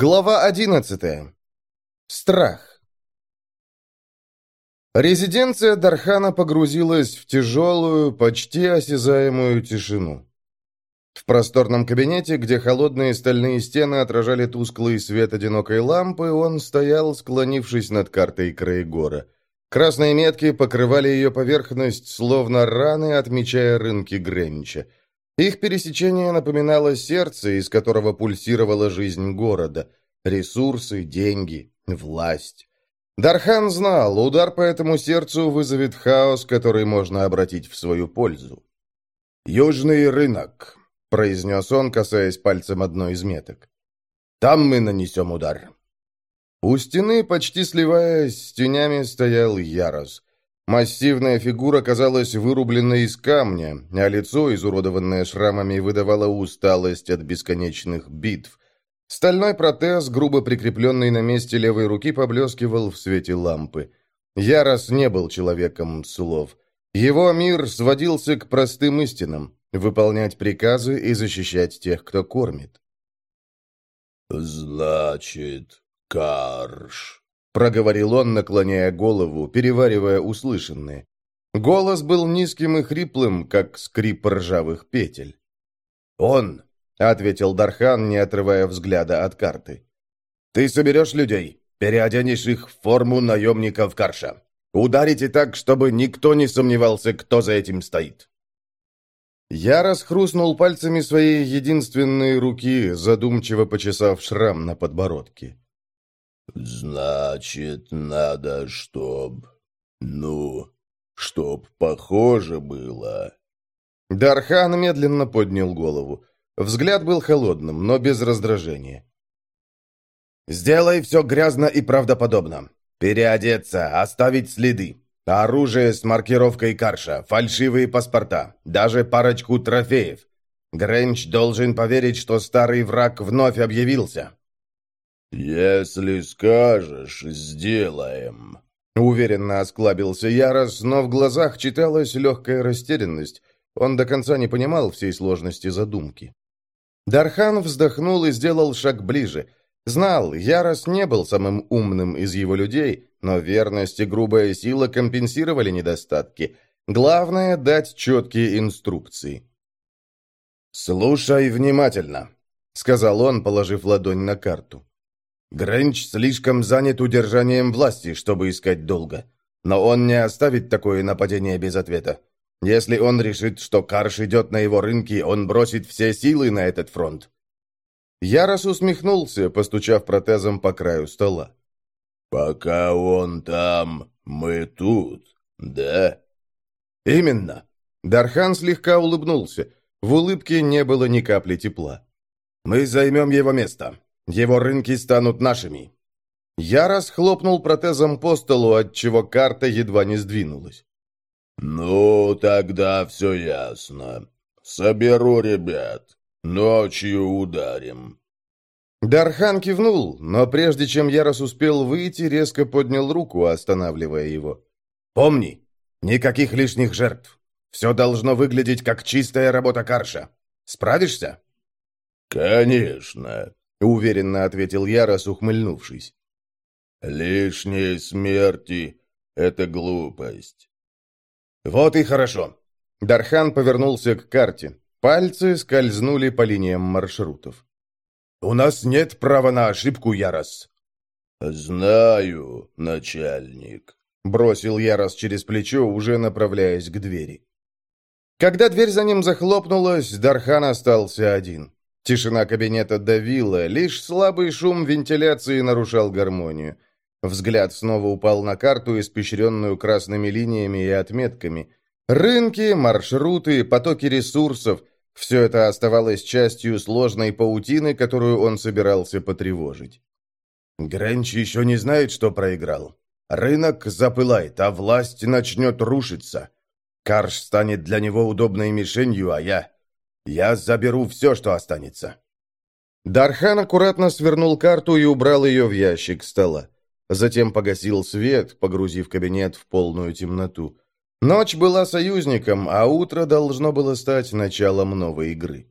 Глава 11. Страх. Резиденция Дархана погрузилась в тяжелую, почти осязаемую тишину. В просторном кабинете, где холодные стальные стены отражали тусклый свет одинокой лампы, он стоял, склонившись над картой Краегора. Красные метки покрывали ее поверхность, словно раны, отмечая рынки Гренча. Их пересечение напоминало сердце, из которого пульсировала жизнь города. Ресурсы, деньги, власть. Дархан знал, удар по этому сердцу вызовет хаос, который можно обратить в свою пользу. «Южный рынок», — произнес он, касаясь пальцем одной из меток. «Там мы нанесем удар». У стены, почти сливаясь с тенями, стоял Ярос. Массивная фигура казалась вырубленной из камня, а лицо, изуродованное шрамами, выдавало усталость от бесконечных битв. Стальной протез, грубо прикрепленный на месте левой руки, поблескивал в свете лампы. Ярос не был человеком слов. Его мир сводился к простым истинам – выполнять приказы и защищать тех, кто кормит. «Значит, Карш», проговорил он, наклоняя голову, переваривая услышанное. Голос был низким и хриплым, как скрип ржавых петель. «Он», — ответил Дархан, не отрывая взгляда от карты. «Ты соберешь людей, переоденешь их в форму наемников Карша. Ударите так, чтобы никто не сомневался, кто за этим стоит». Я расхрустнул пальцами своей единственной руки, задумчиво почесав шрам на подбородке. «Значит, надо, чтоб... Ну, чтоб похоже было». Дархан медленно поднял голову. Взгляд был холодным, но без раздражения. «Сделай все грязно и правдоподобно. Переодеться, оставить следы. Оружие с маркировкой Карша, фальшивые паспорта, даже парочку трофеев. Гренч должен поверить, что старый враг вновь объявился. «Если скажешь, сделаем», — уверенно осклабился Ярос, но в глазах читалась легкая растерянность. Он до конца не понимал всей сложности задумки. Дархан вздохнул и сделал шаг ближе. Знал, Ярос не был самым умным из его людей, но верность и грубая сила компенсировали недостатки. Главное — дать четкие инструкции. «Слушай внимательно», — сказал он, положив ладонь на карту. Грэнч слишком занят удержанием власти, чтобы искать долго. Но он не оставит такое нападение без ответа. Если он решит, что Карш идет на его рынки, он бросит все силы на этот фронт. Ярос усмехнулся, постучав протезом по краю стола. «Пока он там, мы тут, да?» «Именно». Дархан слегка улыбнулся. В улыбке не было ни капли тепла. «Мы займем его место. Его рынки станут нашими». Я расхлопнул протезом по столу, отчего карта едва не сдвинулась. «Ну, тогда все ясно. Соберу ребят. Ночью ударим». Дархан кивнул, но прежде чем Ярос успел выйти, резко поднял руку, останавливая его. «Помни, никаких лишних жертв. Все должно выглядеть как чистая работа Карша. Справишься?» «Конечно», — уверенно ответил Ярос, ухмыльнувшись. «Лишние смерти — это глупость». «Вот и хорошо». Дархан повернулся к карте. Пальцы скользнули по линиям маршрутов. «У нас нет права на ошибку, Ярос». «Знаю, начальник», — бросил Ярос через плечо, уже направляясь к двери. Когда дверь за ним захлопнулась, Дархан остался один. Тишина кабинета давила, лишь слабый шум вентиляции нарушал гармонию. Взгляд снова упал на карту, испещренную красными линиями и отметками. Рынки, маршруты, потоки ресурсов – все это оставалось частью сложной паутины, которую он собирался потревожить. Гренч еще не знает, что проиграл. Рынок запылает, а власть начнет рушиться. Карш станет для него удобной мишенью, а я... Я заберу все, что останется». Дархан аккуратно свернул карту и убрал ее в ящик стола. Затем погасил свет, погрузив кабинет в полную темноту. Ночь была союзником, а утро должно было стать началом новой игры.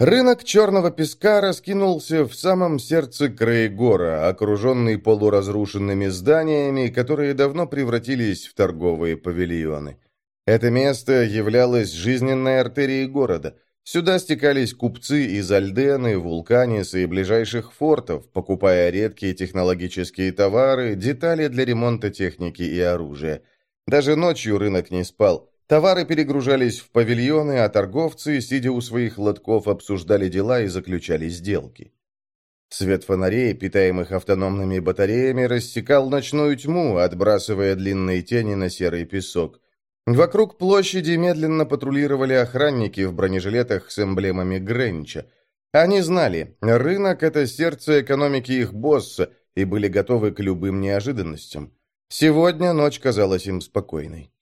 Рынок черного песка раскинулся в самом сердце Краегора, окруженный полуразрушенными зданиями, которые давно превратились в торговые павильоны. Это место являлось жизненной артерией города. Сюда стекались купцы из Альдены, Вулканиса и ближайших фортов, покупая редкие технологические товары, детали для ремонта техники и оружия. Даже ночью рынок не спал. Товары перегружались в павильоны, а торговцы, сидя у своих лотков, обсуждали дела и заключали сделки. Свет фонарей, питаемых автономными батареями, рассекал ночную тьму, отбрасывая длинные тени на серый песок. Вокруг площади медленно патрулировали охранники в бронежилетах с эмблемами Гренча. Они знали, рынок – это сердце экономики их босса, и были готовы к любым неожиданностям. Сегодня ночь казалась им спокойной.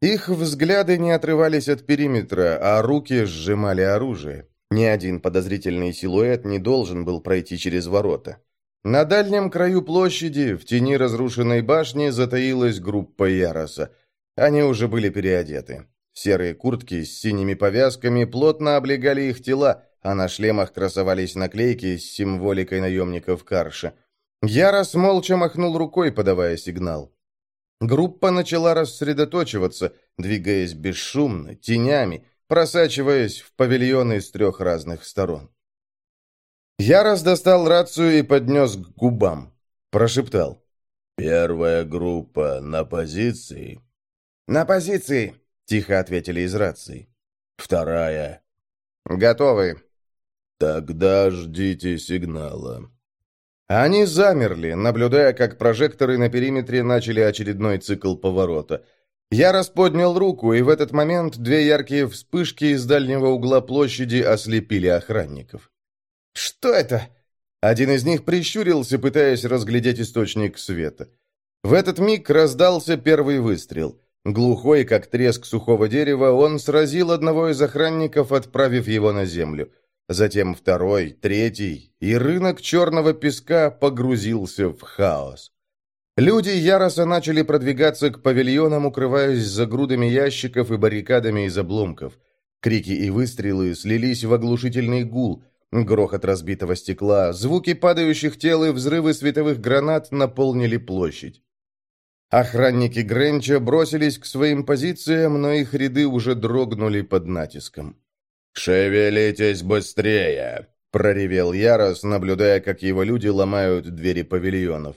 Их взгляды не отрывались от периметра, а руки сжимали оружие. Ни один подозрительный силуэт не должен был пройти через ворота. На дальнем краю площади, в тени разрушенной башни, затаилась группа Яроса. Они уже были переодеты. Серые куртки с синими повязками плотно облегали их тела, а на шлемах красовались наклейки с символикой наемников Карша. Ярос молча махнул рукой, подавая сигнал. Группа начала рассредоточиваться, двигаясь бесшумно, тенями, просачиваясь в павильоны с трех разных сторон. Ярос достал рацию и поднес к губам. Прошептал. «Первая группа на позиции?» «На позиции», — тихо ответили из рации. «Вторая?» «Готовы». «Тогда ждите сигнала». Они замерли, наблюдая, как прожекторы на периметре начали очередной цикл поворота. Я расподнял руку, и в этот момент две яркие вспышки из дальнего угла площади ослепили охранников. «Что это?» Один из них прищурился, пытаясь разглядеть источник света. В этот миг раздался первый выстрел. Глухой, как треск сухого дерева, он сразил одного из охранников, отправив его на землю затем второй, третий, и рынок черного песка погрузился в хаос. Люди Яроса начали продвигаться к павильонам, укрываясь за грудами ящиков и баррикадами из обломков. Крики и выстрелы слились в оглушительный гул, грохот разбитого стекла, звуки падающих тел и взрывы световых гранат наполнили площадь. Охранники Гренча бросились к своим позициям, но их ряды уже дрогнули под натиском. «Шевелитесь быстрее!» — проревел Ярос, наблюдая, как его люди ломают двери павильонов.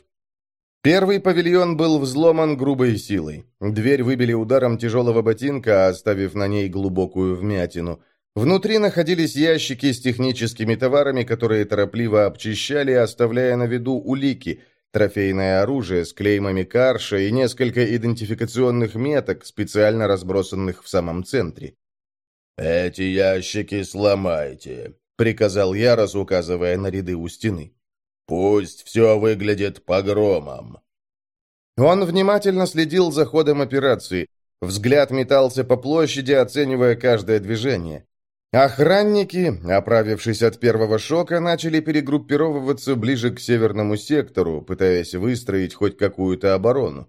Первый павильон был взломан грубой силой. Дверь выбили ударом тяжелого ботинка, оставив на ней глубокую вмятину. Внутри находились ящики с техническими товарами, которые торопливо обчищали, оставляя на виду улики, трофейное оружие с клеймами Карша и несколько идентификационных меток, специально разбросанных в самом центре. «Эти ящики сломайте», — приказал Ярос, указывая на ряды у стены. «Пусть все выглядит погромом». Он внимательно следил за ходом операции. Взгляд метался по площади, оценивая каждое движение. Охранники, оправившись от первого шока, начали перегруппировываться ближе к северному сектору, пытаясь выстроить хоть какую-то оборону.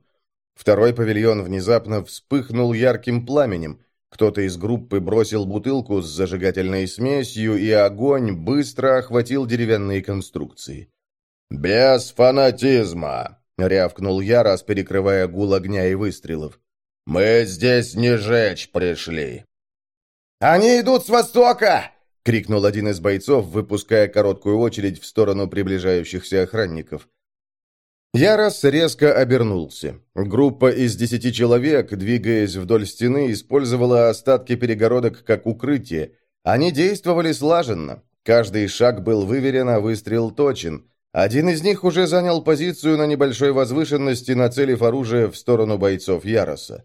Второй павильон внезапно вспыхнул ярким пламенем. Кто-то из группы бросил бутылку с зажигательной смесью, и огонь быстро охватил деревянные конструкции. «Без фанатизма!» — рявкнул я, раз перекрывая гул огня и выстрелов. «Мы здесь не жечь пришли!» «Они идут с востока!» — крикнул один из бойцов, выпуская короткую очередь в сторону приближающихся охранников. Ярос резко обернулся. Группа из десяти человек, двигаясь вдоль стены, использовала остатки перегородок как укрытие. Они действовали слаженно. Каждый шаг был выверен, а выстрел точен. Один из них уже занял позицию на небольшой возвышенности, нацелив оружие в сторону бойцов Яроса.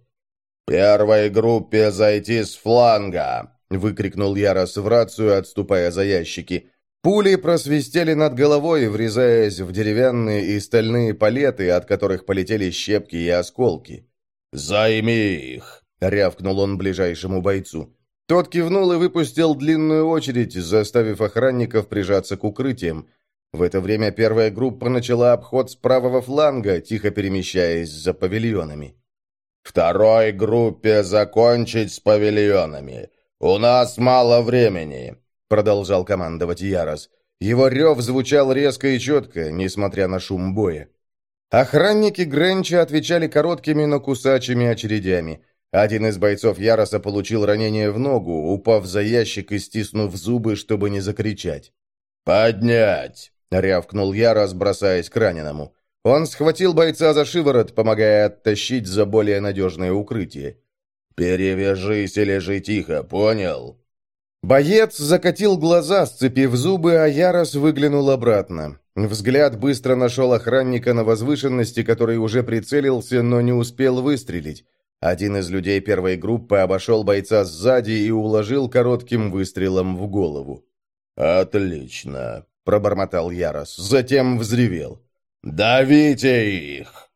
«Первой группе зайти с фланга!» — выкрикнул Ярос в рацию, отступая за ящики. Пули просвистели над головой, врезаясь в деревянные и стальные палеты, от которых полетели щепки и осколки. «Займи их!» — рявкнул он ближайшему бойцу. Тот кивнул и выпустил длинную очередь, заставив охранников прижаться к укрытиям. В это время первая группа начала обход с правого фланга, тихо перемещаясь за павильонами. «Второй группе закончить с павильонами. У нас мало времени. — продолжал командовать Ярос. Его рев звучал резко и четко, несмотря на шум боя. Охранники Гренча отвечали короткими, но кусачими очередями. Один из бойцов Яроса получил ранение в ногу, упав за ящик и стиснув зубы, чтобы не закричать. «Поднять!» — рявкнул Ярос, бросаясь к раненому. Он схватил бойца за шиворот, помогая оттащить за более надежное укрытие. «Перевяжись и лежи тихо, понял?» Боец закатил глаза, сцепив зубы, а Ярос выглянул обратно. Взгляд быстро нашел охранника на возвышенности, который уже прицелился, но не успел выстрелить. Один из людей первой группы обошел бойца сзади и уложил коротким выстрелом в голову. «Отлично», — пробормотал Ярос, затем взревел. «Давите их!»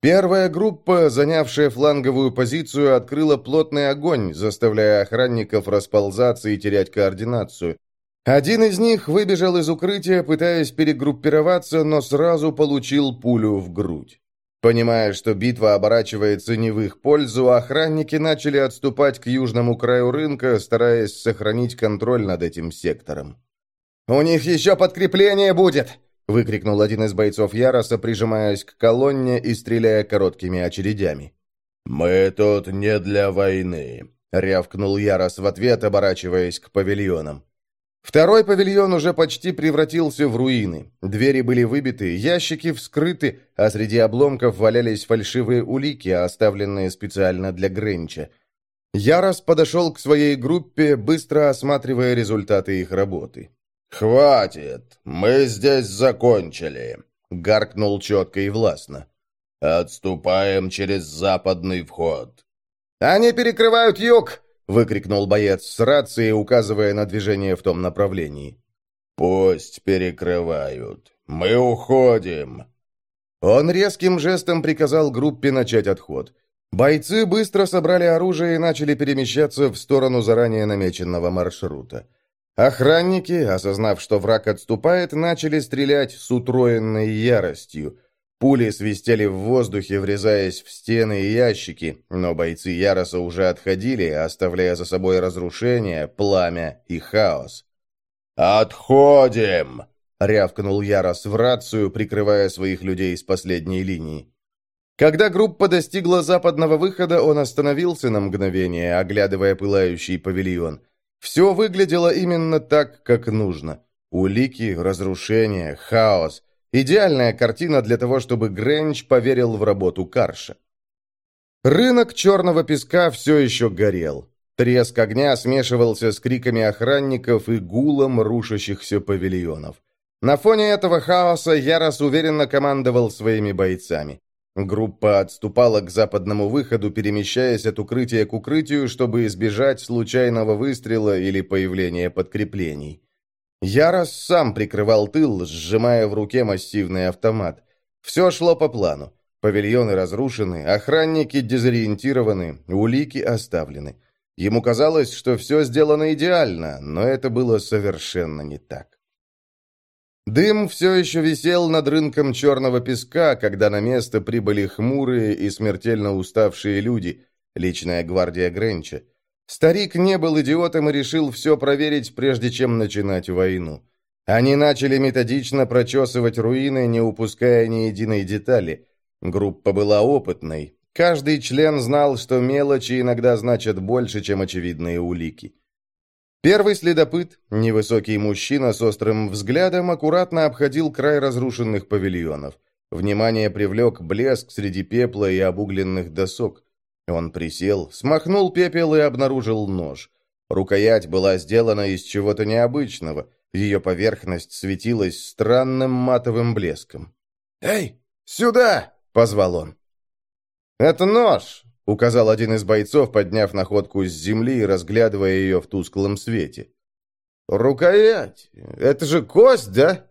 Первая группа, занявшая фланговую позицию, открыла плотный огонь, заставляя охранников расползаться и терять координацию. Один из них выбежал из укрытия, пытаясь перегруппироваться, но сразу получил пулю в грудь. Понимая, что битва оборачивается не в их пользу, охранники начали отступать к южному краю рынка, стараясь сохранить контроль над этим сектором. «У них еще подкрепление будет!» — выкрикнул один из бойцов Яроса, прижимаясь к колонне и стреляя короткими очередями. «Мы тут не для войны», — рявкнул Ярос в ответ, оборачиваясь к павильонам. Второй павильон уже почти превратился в руины. Двери были выбиты, ящики вскрыты, а среди обломков валялись фальшивые улики, оставленные специально для Гренча. Ярос подошел к своей группе, быстро осматривая результаты их работы. «Хватит! Мы здесь закончили!» — гаркнул четко и властно. «Отступаем через западный вход». «Они перекрывают юг!» — выкрикнул боец с рацией, указывая на движение в том направлении. «Пусть перекрывают. Мы уходим!» Он резким жестом приказал группе начать отход. Бойцы быстро собрали оружие и начали перемещаться в сторону заранее намеченного маршрута. Охранники, осознав, что враг отступает, начали стрелять с утроенной яростью. Пули свистели в воздухе, врезаясь в стены и ящики, но бойцы Яроса уже отходили, оставляя за собой разрушение, пламя и хаос. «Отходим!» — рявкнул Ярос в рацию, прикрывая своих людей с последней линии. Когда группа достигла западного выхода, он остановился на мгновение, оглядывая пылающий павильон — все выглядело именно так, как нужно. Улики, разрушения, хаос. Идеальная картина для того, чтобы Грэнч поверил в работу Карша. Рынок черного песка все еще горел. Треск огня смешивался с криками охранников и гулом рушащихся павильонов. На фоне этого хаоса Ярос уверенно командовал своими бойцами. Группа отступала к западному выходу, перемещаясь от укрытия к укрытию, чтобы избежать случайного выстрела или появления подкреплений. Ярос сам прикрывал тыл, сжимая в руке массивный автомат. Все шло по плану. Павильоны разрушены, охранники дезориентированы, улики оставлены. Ему казалось, что все сделано идеально, но это было совершенно не так. Дым все еще висел над рынком черного песка, когда на место прибыли хмурые и смертельно уставшие люди, личная гвардия Гренча. Старик не был идиотом и решил все проверить, прежде чем начинать войну. Они начали методично прочесывать руины, не упуская ни единой детали. Группа была опытной. Каждый член знал, что мелочи иногда значат больше, чем очевидные улики. Первый следопыт, невысокий мужчина с острым взглядом, аккуратно обходил край разрушенных павильонов. Внимание привлек блеск среди пепла и обугленных досок. Он присел, смахнул пепел и обнаружил нож. Рукоять была сделана из чего-то необычного. Ее поверхность светилась странным матовым блеском. «Эй, сюда!» — позвал он. «Это нож!» — указал один из бойцов, подняв находку с земли и разглядывая ее в тусклом свете. «Рукоять! Это же кость, да?»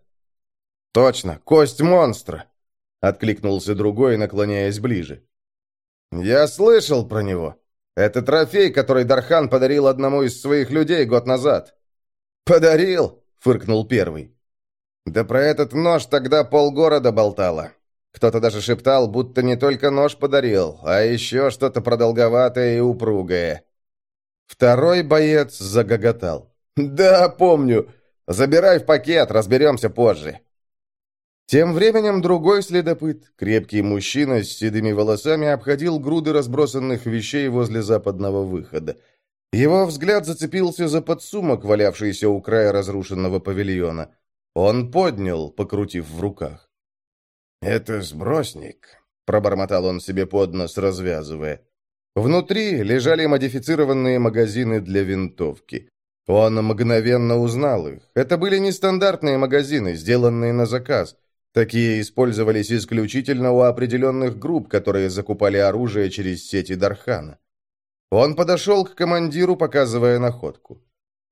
«Точно, кость монстра!» — откликнулся другой, наклоняясь ближе. «Я слышал про него. Это трофей, который Дархан подарил одному из своих людей год назад». «Подарил?» — фыркнул первый. «Да про этот нож тогда полгорода болтало. Кто-то даже шептал, будто не только нож подарил, а еще что-то продолговатое и упругое. Второй боец загоготал. «Да, помню. Забирай в пакет, разберемся позже». Тем временем другой следопыт, крепкий мужчина с седыми волосами, обходил груды разбросанных вещей возле западного выхода. Его взгляд зацепился за подсумок, валявшийся у края разрушенного павильона. Он поднял, покрутив в руках. «Это сбросник», — пробормотал он себе под нос, развязывая. Внутри лежали модифицированные магазины для винтовки. Он мгновенно узнал их. Это были нестандартные магазины, сделанные на заказ. Такие использовались исключительно у определенных групп, которые закупали оружие через сети Дархана. Он подошел к командиру, показывая находку.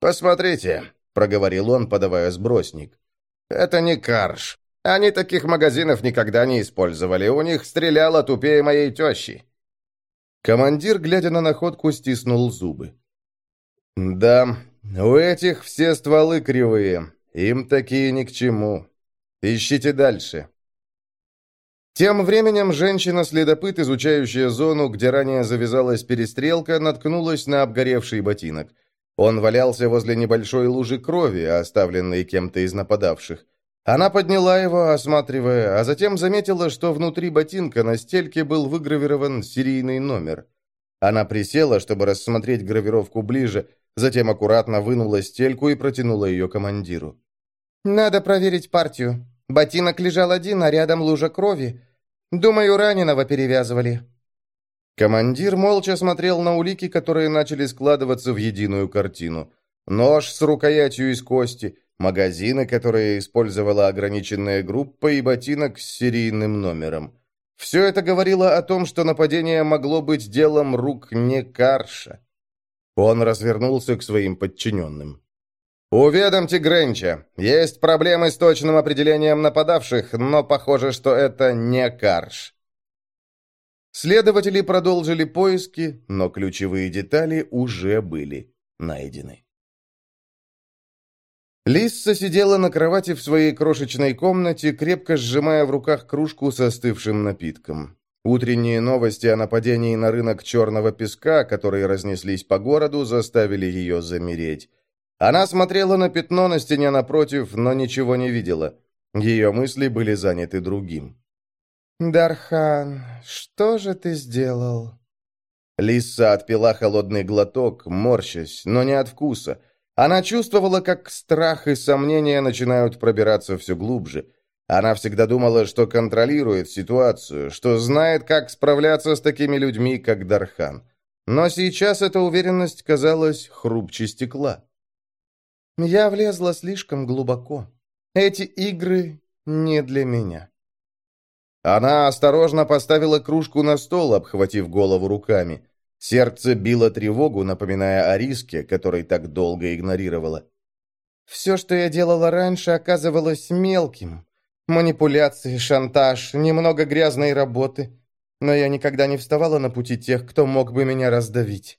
«Посмотрите», — проговорил он, подавая сбросник. «Это не карш. Они таких магазинов никогда не использовали. У них стреляло тупее моей тещи». Командир, глядя на находку, стиснул зубы. «Да, у этих все стволы кривые. Им такие ни к чему. Ищите дальше». Тем временем женщина-следопыт, изучающая зону, где ранее завязалась перестрелка, наткнулась на обгоревший ботинок. Он валялся возле небольшой лужи крови, оставленной кем-то из нападавших. Она подняла его, осматривая, а затем заметила, что внутри ботинка на стельке был выгравирован серийный номер. Она присела, чтобы рассмотреть гравировку ближе, затем аккуратно вынула стельку и протянула ее командиру. «Надо проверить партию», Ботинок лежал один, а рядом лужа крови. Думаю, раненого перевязывали». Командир молча смотрел на улики, которые начали складываться в единую картину. Нож с рукоятью из кости, магазины, которые использовала ограниченная группа, и ботинок с серийным номером. Все это говорило о том, что нападение могло быть делом рук не Карша. Он развернулся к своим подчиненным. «Уведомьте Гренча. Есть проблемы с точным определением нападавших, но похоже, что это не Карш». Следователи продолжили поиски, но ключевые детали уже были найдены. Лисса сидела на кровати в своей крошечной комнате, крепко сжимая в руках кружку с остывшим напитком. Утренние новости о нападении на рынок черного песка, которые разнеслись по городу, заставили ее замереть. Она смотрела на пятно на стене напротив, но ничего не видела. Ее мысли были заняты другим. «Дархан, что же ты сделал?» Лиса отпила холодный глоток, морщась, но не от вкуса. Она чувствовала, как страх и сомнения начинают пробираться все глубже. Она всегда думала, что контролирует ситуацию, что знает, как справляться с такими людьми, как Дархан. Но сейчас эта уверенность казалась хрупче стекла. Я влезла слишком глубоко. Эти игры не для меня. Она осторожно поставила кружку на стол, обхватив голову руками. Сердце било тревогу, напоминая о риске, который так долго игнорировала. Все, что я делала раньше, оказывалось мелким. Манипуляции, шантаж, немного грязной работы. Но я никогда не вставала на пути тех, кто мог бы меня раздавить.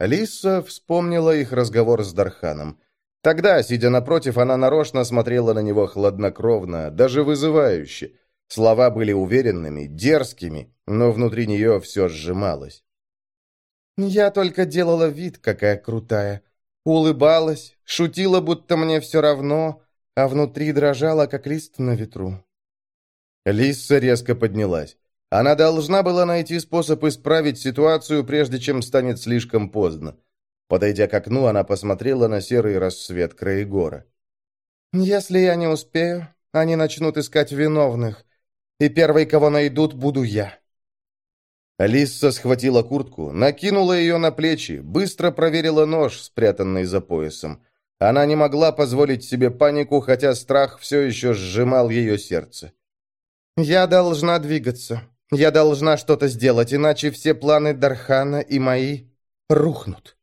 Лиса вспомнила их разговор с Дарханом. Тогда, сидя напротив, она нарочно смотрела на него хладнокровно, даже вызывающе. Слова были уверенными, дерзкими, но внутри нее все сжималось. «Я только делала вид, какая крутая. Улыбалась, шутила, будто мне все равно, а внутри дрожала, как лист на ветру». Лисса резко поднялась. Она должна была найти способ исправить ситуацию, прежде чем станет слишком поздно. Подойдя к окну, она посмотрела на серый рассвет Краегора. «Если я не успею, они начнут искать виновных, и первой, кого найдут, буду я». Алиса схватила куртку, накинула ее на плечи, быстро проверила нож, спрятанный за поясом. Она не могла позволить себе панику, хотя страх все еще сжимал ее сердце. «Я должна двигаться. Я должна что-то сделать, иначе все планы Дархана и мои рухнут».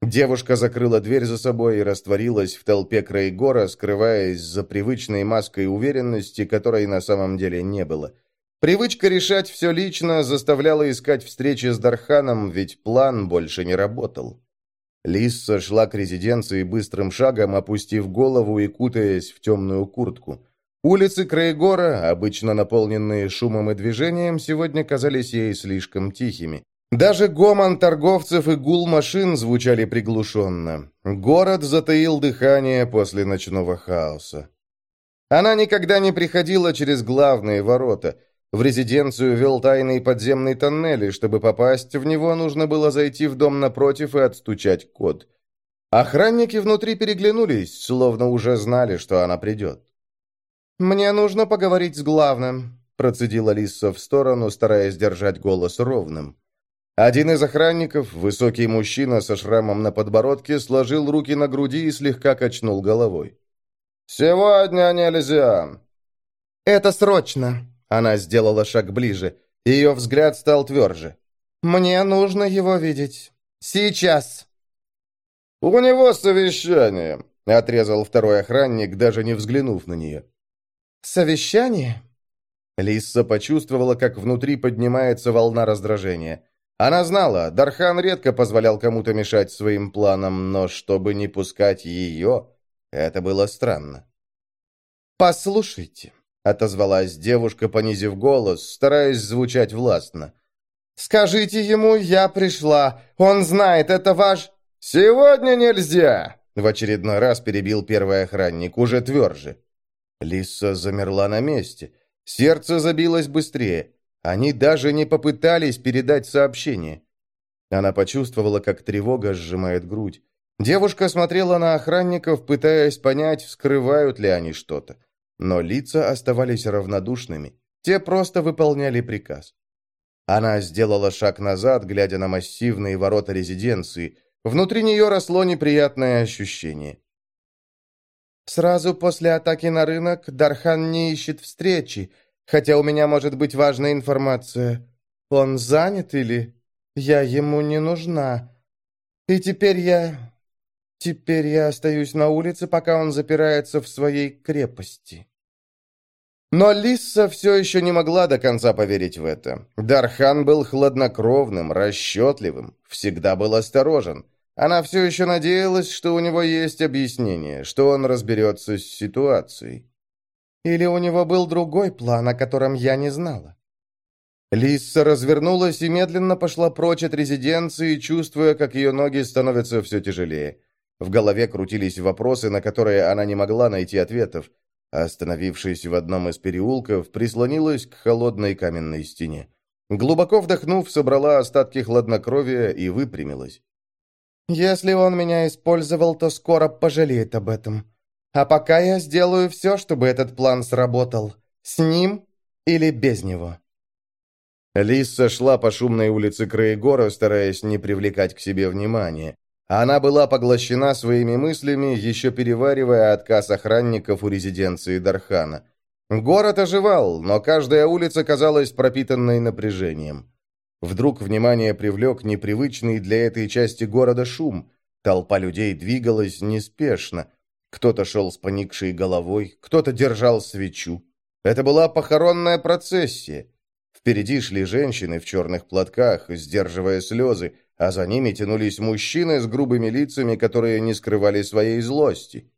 Девушка закрыла дверь за собой и растворилась в толпе Крейгора, скрываясь за привычной маской уверенности, которой на самом деле не было. Привычка решать все лично заставляла искать встречи с Дарханом, ведь план больше не работал. Лисса шла к резиденции быстрым шагом, опустив голову и кутаясь в темную куртку. Улицы Крейгора, обычно наполненные шумом и движением, сегодня казались ей слишком тихими. Даже гомон торговцев и гул машин звучали приглушенно. Город затаил дыхание после ночного хаоса. Она никогда не приходила через главные ворота. В резиденцию вел тайный подземный тоннель, и чтобы попасть в него, нужно было зайти в дом напротив и отстучать код. Охранники внутри переглянулись, словно уже знали, что она придет. «Мне нужно поговорить с главным», — процедила Лисса в сторону, стараясь держать голос ровным. Один из охранников, высокий мужчина со шрамом на подбородке, сложил руки на груди и слегка качнул головой. «Сегодня нельзя!» «Это срочно!» Она сделала шаг ближе. Ее взгляд стал тверже. «Мне нужно его видеть. Сейчас!» «У него совещание!» — отрезал второй охранник, даже не взглянув на нее. «Совещание?» Лисса почувствовала, как внутри поднимается волна раздражения. Она знала, Дархан редко позволял кому-то мешать своим планам, но чтобы не пускать ее, это было странно. «Послушайте», — отозвалась девушка, понизив голос, стараясь звучать властно. «Скажите ему, я пришла. Он знает, это ваш...» «Сегодня нельзя!» — в очередной раз перебил первый охранник, уже тверже. Лиса замерла на месте. Сердце забилось быстрее. Они даже не попытались передать сообщение. Она почувствовала, как тревога сжимает грудь. Девушка смотрела на охранников, пытаясь понять, скрывают ли они что-то. Но лица оставались равнодушными. Те просто выполняли приказ. Она сделала шаг назад, глядя на массивные ворота резиденции. Внутри нее росло неприятное ощущение. Сразу после атаки на рынок Дархан не ищет встречи, Хотя у меня может быть важная информация. Он занят или... Я ему не нужна. И теперь я... Теперь я остаюсь на улице, пока он запирается в своей крепости. Но Лисса все еще не могла до конца поверить в это. Дархан был хладнокровным, расчетливым, всегда был осторожен. Она все еще надеялась, что у него есть объяснение, что он разберется с ситуацией. Или у него был другой план, о котором я не знала? Лисса развернулась и медленно пошла прочь от резиденции, чувствуя, как ее ноги становятся все тяжелее. В голове крутились вопросы, на которые она не могла найти ответов. Остановившись в одном из переулков, прислонилась к холодной каменной стене. Глубоко вдохнув, собрала остатки хладнокровия и выпрямилась. «Если он меня использовал, то скоро пожалеет об этом», а пока я сделаю все, чтобы этот план сработал. С ним или без него». Лиса шла по шумной улице Краегора, стараясь не привлекать к себе внимания. Она была поглощена своими мыслями, еще переваривая отказ охранников у резиденции Дархана. Город оживал, но каждая улица казалась пропитанной напряжением. Вдруг внимание привлек непривычный для этой части города шум. Толпа людей двигалась неспешно. Кто-то шел с поникшей головой, кто-то держал свечу. Это была похоронная процессия. Впереди шли женщины в черных платках, сдерживая слезы, а за ними тянулись мужчины с грубыми лицами, которые не скрывали своей злости.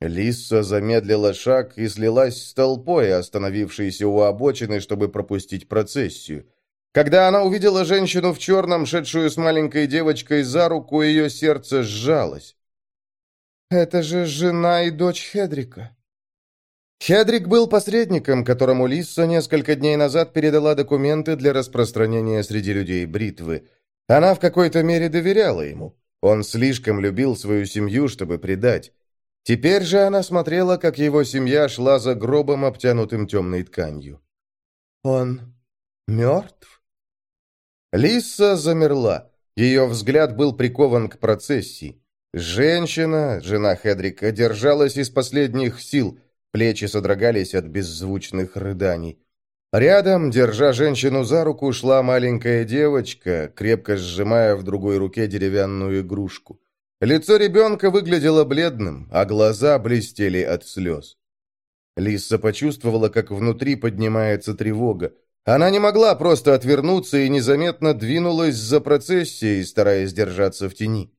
Лисса замедлила шаг и слилась с толпой, остановившейся у обочины, чтобы пропустить процессию. Когда она увидела женщину в черном, шедшую с маленькой девочкой за руку, ее сердце сжалось. Это же жена и дочь Хедрика. Хедрик был посредником, которому Лисса несколько дней назад передала документы для распространения среди людей бритвы. Она в какой-то мере доверяла ему. Он слишком любил свою семью, чтобы предать. Теперь же она смотрела, как его семья шла за гробом, обтянутым темной тканью. «Он мертв?» Лисса замерла. Ее взгляд был прикован к процессии. Женщина, жена Хедрика, держалась из последних сил, плечи содрогались от беззвучных рыданий. Рядом, держа женщину за руку, шла маленькая девочка, крепко сжимая в другой руке деревянную игрушку. Лицо ребенка выглядело бледным, а глаза блестели от слез. Лиса почувствовала, как внутри поднимается тревога. Она не могла просто отвернуться и незаметно двинулась за процессией, стараясь держаться в тени.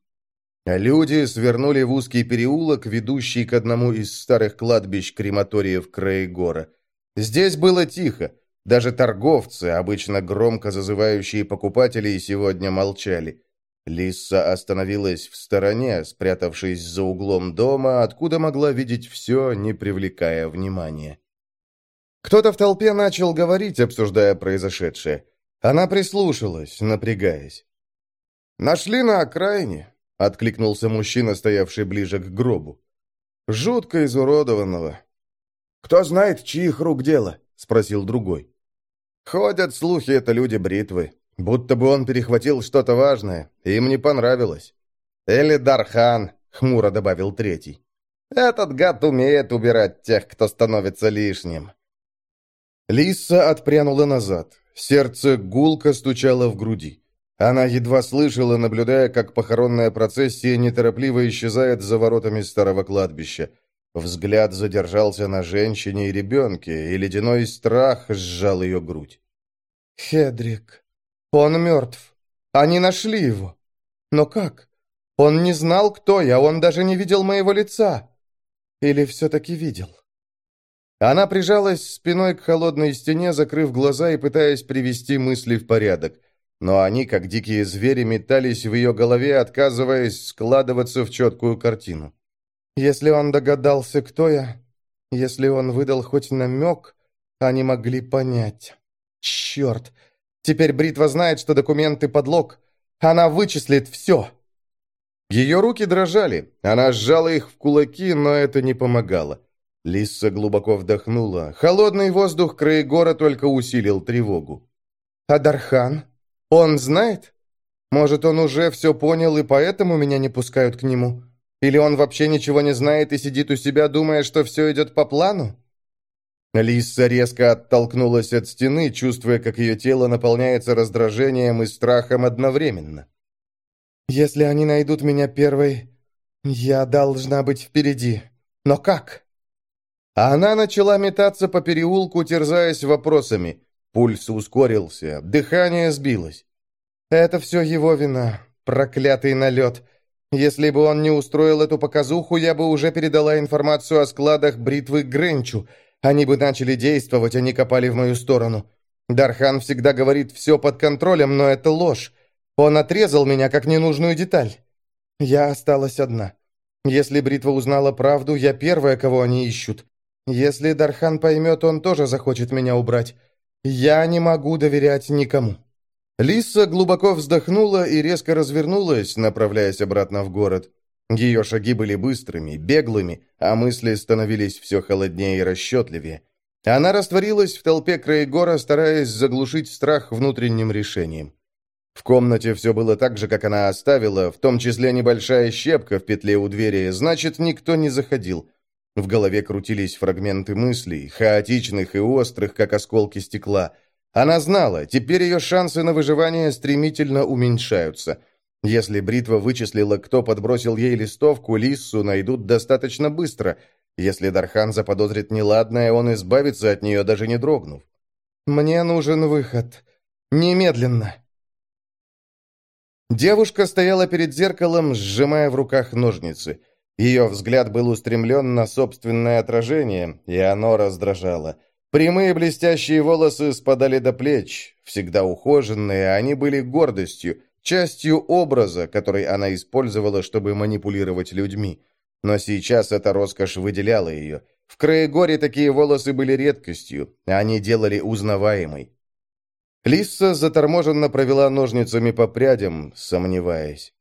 А люди свернули в узкий переулок, ведущий к одному из старых кладбищ крематориев Краегора. Здесь было тихо. Даже торговцы, обычно громко зазывающие покупателей, сегодня молчали. Лиса остановилась в стороне, спрятавшись за углом дома, откуда могла видеть все, не привлекая внимания. Кто-то в толпе начал говорить, обсуждая произошедшее. Она прислушалась, напрягаясь. «Нашли на окраине», — откликнулся мужчина, стоявший ближе к гробу. «Жутко изуродованного». «Кто знает, чьих рук дело?» — спросил другой. «Ходят слухи, это люди бритвы. Будто бы он перехватил что-то важное, им не понравилось. «Или Дархан», — хмуро добавил третий. «Этот гад умеет убирать тех, кто становится лишним». Лиса отпрянула назад. Сердце гулко стучало в груди. Она едва слышала, наблюдая, как похоронная процессия неторопливо исчезает за воротами старого кладбища. Взгляд задержался на женщине и ребенке, и ледяной страх сжал ее грудь. «Хедрик», он мертв. Они нашли его. Но как? Он не знал, кто я, он даже не видел моего лица. Или все-таки видел? Она прижалась спиной к холодной стене, закрыв глаза и пытаясь привести мысли в порядок. Но они, как дикие звери, метались в ее голове, отказываясь складываться в четкую картину. Если он догадался, кто я, если он выдал хоть намек, они могли понять. Черт! Теперь Бритва знает, что документы подлог. Она вычислит все. Ее руки дрожали. Она сжала их в кулаки, но это не помогало. Лисса глубоко вдохнула. Холодный воздух Краегора только усилил тревогу. «Адархан? Он знает? Может, он уже все понял, и поэтому меня не пускают к нему? Или он вообще ничего не знает и сидит у себя, думая, что все идет по плану?» Лиса резко оттолкнулась от стены, чувствуя, как ее тело наполняется раздражением и страхом одновременно. «Если они найдут меня первой, я должна быть впереди. Но как?» Она начала метаться по переулку, терзаясь вопросами. Пульс ускорился, дыхание сбилось. «Это все его вина, проклятый налет. Если бы он не устроил эту показуху, я бы уже передала информацию о складах бритвы Гренчу». Они бы начали действовать, они копали в мою сторону. Дархан всегда говорит «все под контролем», но это ложь. Он отрезал меня как ненужную деталь. Я осталась одна. Если Бритва узнала правду, я первая, кого они ищут. Если Дархан поймет, он тоже захочет меня убрать. Я не могу доверять никому». Лиса глубоко вздохнула и резко развернулась, направляясь обратно в город. Ее шаги были быстрыми, беглыми, а мысли становились все холоднее и расчетливее. Она растворилась в толпе Краегора, стараясь заглушить страх внутренним решением. В комнате все было так же, как она оставила, в том числе небольшая щепка в петле у двери, значит, никто не заходил. В голове крутились фрагменты мыслей, хаотичных и острых, как осколки стекла. Она знала, теперь ее шансы на выживание стремительно уменьшаются – если бритва вычислила, кто подбросил ей листовку, Лиссу найдут достаточно быстро. Если Дархан заподозрит неладное, он избавится от нее, даже не дрогнув. «Мне нужен выход. Немедленно!» Девушка стояла перед зеркалом, сжимая в руках ножницы. Ее взгляд был устремлен на собственное отражение, и оно раздражало. Прямые блестящие волосы спадали до плеч. Всегда ухоженные, они были гордостью, частью образа, который она использовала, чтобы манипулировать людьми. Но сейчас эта роскошь выделяла ее. В Краегоре такие волосы были редкостью, а они делали узнаваемой. Лисса заторможенно провела ножницами по прядям, сомневаясь.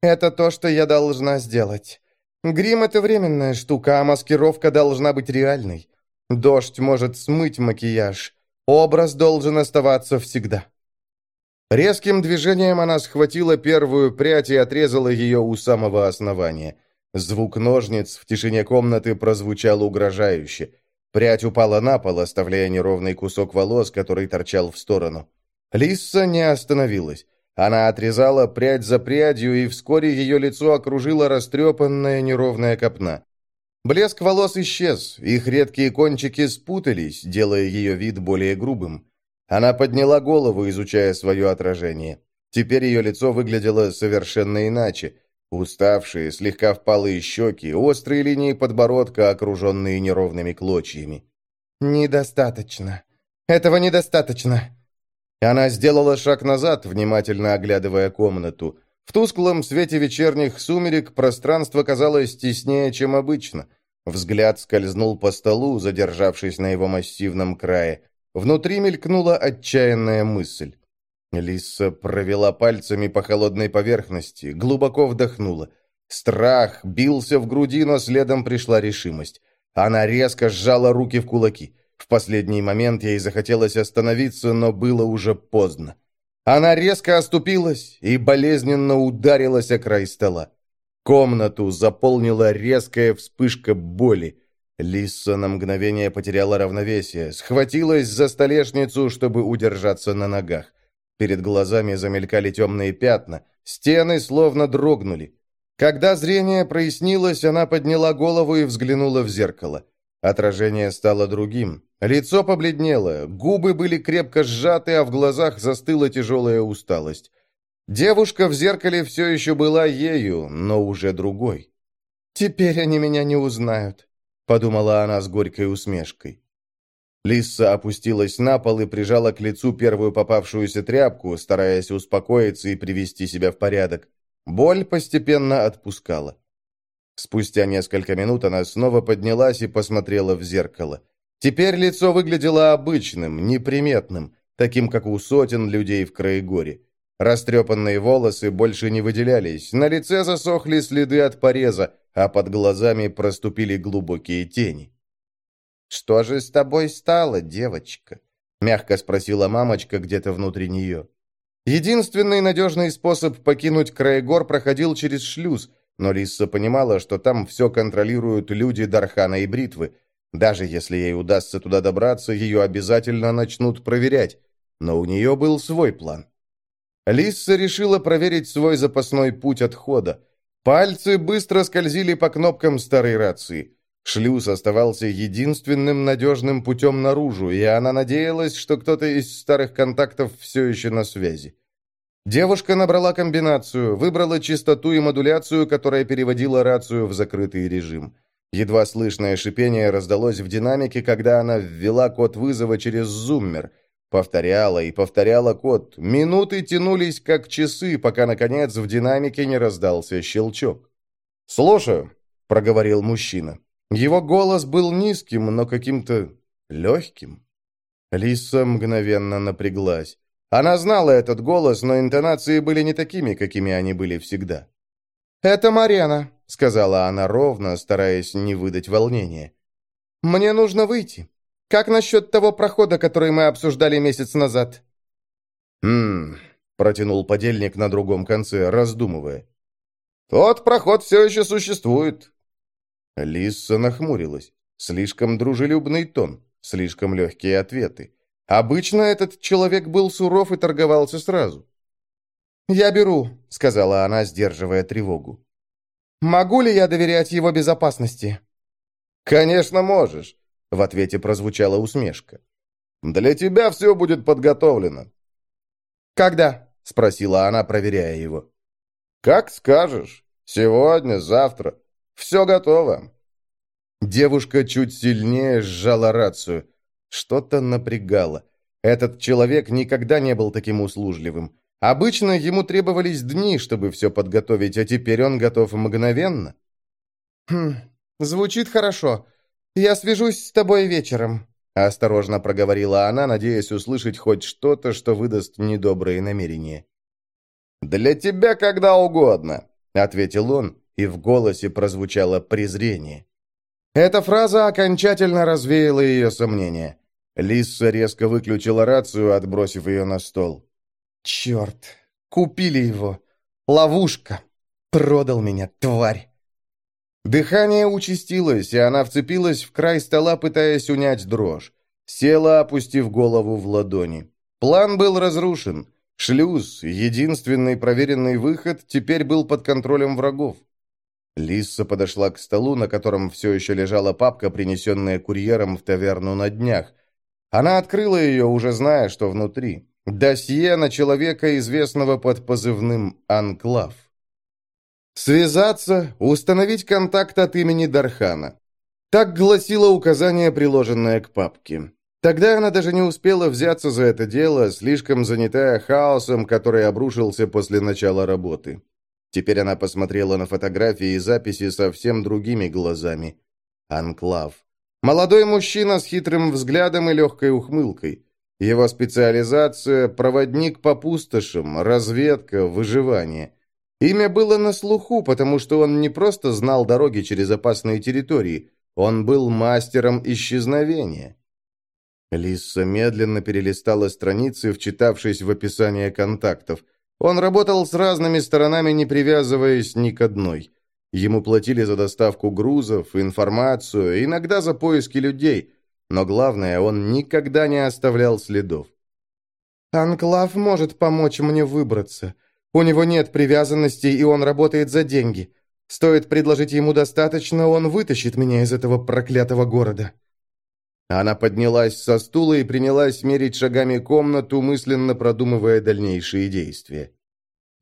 «Это то, что я должна сделать. Грим — это временная штука, а маскировка должна быть реальной. Дождь может смыть макияж. Образ должен оставаться всегда». Резким движением она схватила первую прядь и отрезала ее у самого основания. Звук ножниц в тишине комнаты прозвучал угрожающе. Прядь упала на пол, оставляя неровный кусок волос, который торчал в сторону. Лисса не остановилась. Она отрезала прядь за прядью, и вскоре ее лицо окружила растрепанная неровная копна. Блеск волос исчез, их редкие кончики спутались, делая ее вид более грубым. Она подняла голову, изучая свое отражение. Теперь ее лицо выглядело совершенно иначе. Уставшие, слегка впалые щеки, острые линии подбородка, окруженные неровными клочьями. «Недостаточно. «Этого недостаточно». Она сделала шаг назад, внимательно оглядывая комнату. В тусклом свете вечерних сумерек пространство казалось теснее, чем обычно. Взгляд скользнул по столу, задержавшись на его массивном крае. Внутри мелькнула отчаянная мысль. Лиса провела пальцами по холодной поверхности, глубоко вдохнула. Страх бился в груди, но следом пришла решимость. Она резко сжала руки в кулаки. В последний момент ей захотелось остановиться, но было уже поздно. Она резко оступилась и болезненно ударилась о край стола. Комнату заполнила резкая вспышка боли. Лиса на мгновение потеряла равновесие, схватилась за столешницу, чтобы удержаться на ногах. Перед глазами замелькали темные пятна, стены словно дрогнули. Когда зрение прояснилось, она подняла голову и взглянула в зеркало. Отражение стало другим. Лицо побледнело, губы были крепко сжаты, а в глазах застыла тяжелая усталость. Девушка в зеркале все еще была ею, но уже другой. «Теперь они меня не узнают», — подумала она с горькой усмешкой. Лиса опустилась на пол и прижала к лицу первую попавшуюся тряпку, стараясь успокоиться и привести себя в порядок. Боль постепенно отпускала. Спустя несколько минут она снова поднялась и посмотрела в зеркало. Теперь лицо выглядело обычным, неприметным, таким, как у сотен людей в Краегоре. Растрепанные волосы больше не выделялись, на лице засохли следы от пореза, а под глазами проступили глубокие тени. «Что же с тобой стало, девочка?» — мягко спросила мамочка где-то внутри нее. Единственный надежный способ покинуть Краегор проходил через шлюз, но Лисса понимала, что там все контролируют люди Дархана и Бритвы. Даже если ей удастся туда добраться, ее обязательно начнут проверять. Но у нее был свой план. Лисса решила проверить свой запасной путь отхода. Пальцы быстро скользили по кнопкам старой рации. Шлюз оставался единственным надежным путем наружу, и она надеялась, что кто-то из старых контактов все еще на связи. Девушка набрала комбинацию, выбрала частоту и модуляцию, которая переводила рацию в закрытый режим. Едва слышное шипение раздалось в динамике, когда она ввела код вызова через зуммер – Повторяла и повторяла код. Минуты тянулись, как часы, пока, наконец, в динамике не раздался щелчок. «Слушаю», — проговорил мужчина. Его голос был низким, но каким-то легким. Лиса мгновенно напряглась. Она знала этот голос, но интонации были не такими, какими они были всегда. «Это Марена», — сказала она ровно, стараясь не выдать волнения. «Мне нужно выйти. Как насчет того прохода, который мы обсуждали месяц назад?» «Хм...» — протянул подельник на другом конце, раздумывая. «Тот проход все еще существует». Лисса нахмурилась. Слишком дружелюбный тон, слишком легкие ответы. Обычно этот человек был суров и торговался сразу. «Я беру», — сказала она, сдерживая тревогу. «Могу ли я доверять его безопасности?» «Конечно можешь. В ответе прозвучала усмешка. «Для тебя все будет подготовлено». «Когда?» — спросила она, проверяя его. «Как скажешь. Сегодня, завтра. Все готово». Девушка чуть сильнее сжала рацию. Что-то напрягало. Этот человек никогда не был таким услужливым. Обычно ему требовались дни, чтобы все подготовить, а теперь он готов мгновенно. «Хм, звучит хорошо. «Я свяжусь с тобой вечером», — осторожно проговорила она, надеясь услышать хоть что-то, что выдаст недобрые намерения. «Для тебя когда угодно», — ответил он, и в голосе прозвучало презрение. Эта фраза окончательно развеяла ее сомнения. Лисса резко выключила рацию, отбросив ее на стол. «Черт! Купили его! Ловушка! Продал меня, тварь!» Дыхание участилось, и она вцепилась в край стола, пытаясь унять дрожь. Села, опустив голову в ладони. План был разрушен. Шлюз, единственный проверенный выход, теперь был под контролем врагов. Лисса подошла к столу, на котором все еще лежала папка, принесенная курьером в таверну на днях. Она открыла ее, уже зная, что внутри. Досье на человека, известного под позывным «Анклав». Связаться, установить контакт от имени Дархана. Так гласило указание, приложенное к папке. Тогда она даже не успела взяться за это дело, слишком занятая хаосом, который обрушился после начала работы. Теперь она посмотрела на фотографии и записи совсем другими глазами. Анклав. Молодой мужчина с хитрым взглядом и легкой ухмылкой. Его специализация – проводник по пустошам, разведка, выживание. Имя было на слуху, потому что он не просто знал дороги через опасные территории, он был мастером исчезновения. Лисса медленно перелистала страницы, вчитавшись в описание контактов. Он работал с разными сторонами, не привязываясь ни к одной. Ему платили за доставку грузов, информацию, иногда за поиски людей, но главное, он никогда не оставлял следов. «Анклав может помочь мне выбраться. У него нет привязанностей, и он работает за деньги. Стоит предложить ему достаточно, он вытащит меня из этого проклятого города». Она поднялась со стула и принялась мерить шагами комнату, мысленно продумывая дальнейшие действия.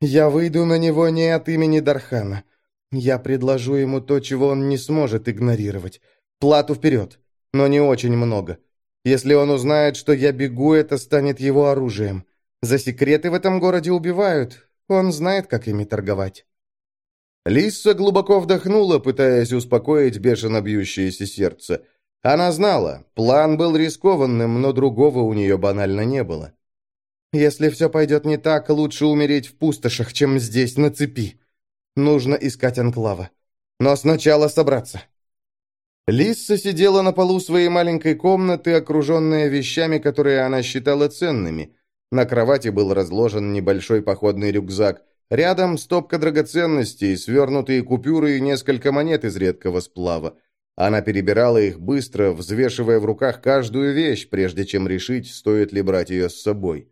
«Я выйду на него не от имени Дархана. Я предложу ему то, чего он не сможет игнорировать. Плату вперед, но не очень много. Если он узнает, что я бегу, это станет его оружием. За секреты в этом городе убивают. Он знает, как ими торговать». Лисса глубоко вдохнула, пытаясь успокоить бешено бьющееся сердце – она знала, план был рискованным, но другого у нее банально не было. «Если все пойдет не так, лучше умереть в пустошах, чем здесь, на цепи. Нужно искать анклава. Но сначала собраться». Лисса сидела на полу своей маленькой комнаты, окруженная вещами, которые она считала ценными. На кровати был разложен небольшой походный рюкзак. Рядом стопка драгоценностей, свернутые купюры и несколько монет из редкого сплава. Она перебирала их быстро, взвешивая в руках каждую вещь, прежде чем решить, стоит ли брать ее с собой.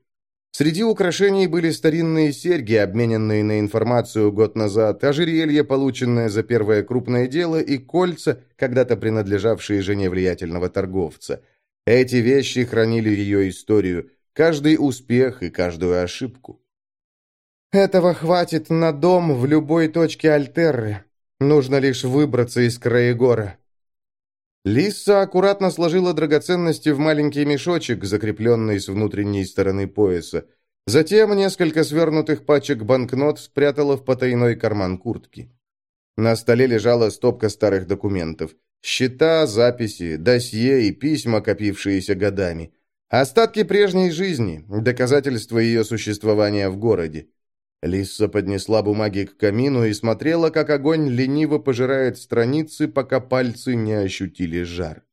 Среди украшений были старинные серьги, обмененные на информацию год назад, ожерелье, полученное за первое крупное дело, и кольца, когда-то принадлежавшие жене влиятельного торговца. Эти вещи хранили ее историю, каждый успех и каждую ошибку. «Этого хватит на дом в любой точке Альтерры. Нужно лишь выбраться из Краегора», Лиса аккуратно сложила драгоценности в маленький мешочек, закрепленный с внутренней стороны пояса. Затем несколько свернутых пачек банкнот спрятала в потайной карман куртки. На столе лежала стопка старых документов. Счета, записи, досье и письма, копившиеся годами. Остатки прежней жизни, доказательства ее существования в городе. Лисса поднесла бумаги к камину и смотрела, как огонь лениво пожирает страницы, пока пальцы не ощутили жар.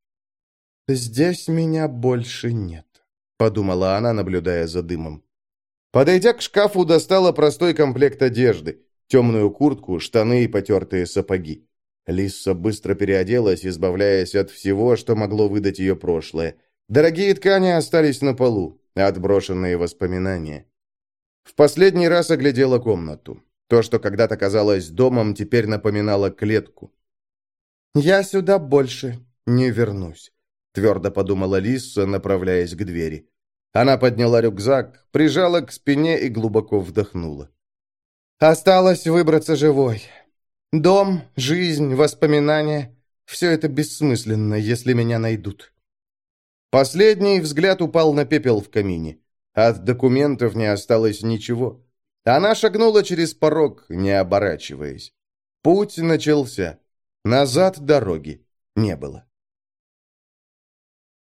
«Здесь меня больше нет», — подумала она, наблюдая за дымом. Подойдя к шкафу, достала простой комплект одежды, темную куртку, штаны и потертые сапоги. Лисса быстро переоделась, избавляясь от всего, что могло выдать ее прошлое. Дорогие ткани остались на полу, отброшенные воспоминания. В последний раз оглядела комнату. То, что когда-то казалось домом, теперь напоминало клетку. «Я сюда больше не вернусь», — твердо подумала Лисса, направляясь к двери. Она подняла рюкзак, прижала к спине и глубоко вдохнула. «Осталось выбраться живой. Дом, жизнь, воспоминания — все это бессмысленно, если меня найдут». Последний взгляд упал на пепел в камине. От документов не осталось ничего. Она шагнула через порог, не оборачиваясь. Путь начался. Назад дороги не было.